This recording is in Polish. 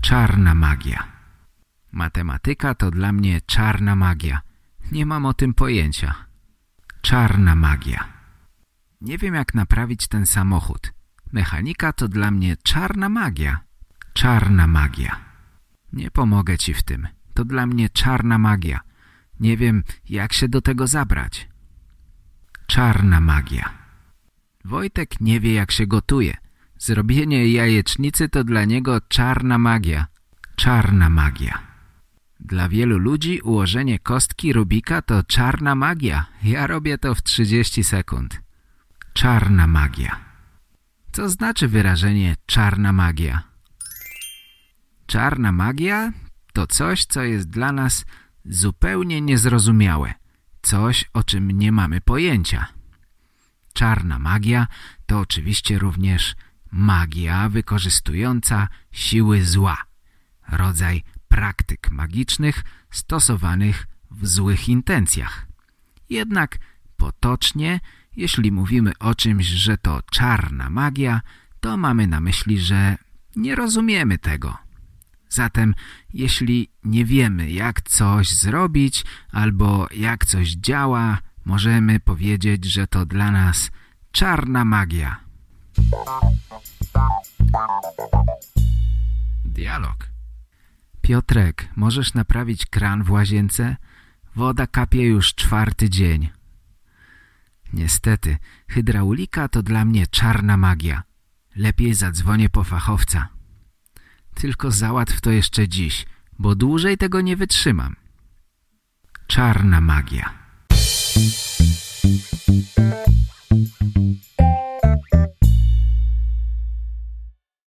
Czarna magia. Matematyka to dla mnie czarna magia. Nie mam o tym pojęcia. Czarna magia. Nie wiem jak naprawić ten samochód. Mechanika to dla mnie czarna magia. Czarna magia. Nie pomogę ci w tym. To dla mnie czarna magia. Nie wiem, jak się do tego zabrać. Czarna magia. Wojtek nie wie, jak się gotuje. Zrobienie jajecznicy to dla niego czarna magia. Czarna magia. Dla wielu ludzi ułożenie kostki Rubika to czarna magia. Ja robię to w 30 sekund. Czarna magia. Co znaczy wyrażenie czarna magia? Czarna magia to coś, co jest dla nas zupełnie niezrozumiałe. Coś, o czym nie mamy pojęcia. Czarna magia to oczywiście również magia wykorzystująca siły zła. Rodzaj praktyk magicznych stosowanych w złych intencjach. Jednak potocznie, jeśli mówimy o czymś, że to czarna magia, to mamy na myśli, że nie rozumiemy tego. Zatem jeśli nie wiemy jak coś zrobić albo jak coś działa, możemy powiedzieć, że to dla nas czarna magia. Dialog Piotrek, możesz naprawić kran w łazience? Woda kapie już czwarty dzień. Niestety, hydraulika to dla mnie czarna magia. Lepiej zadzwonię po fachowca. Tylko załatw to jeszcze dziś, bo dłużej tego nie wytrzymam. Czarna magia. Música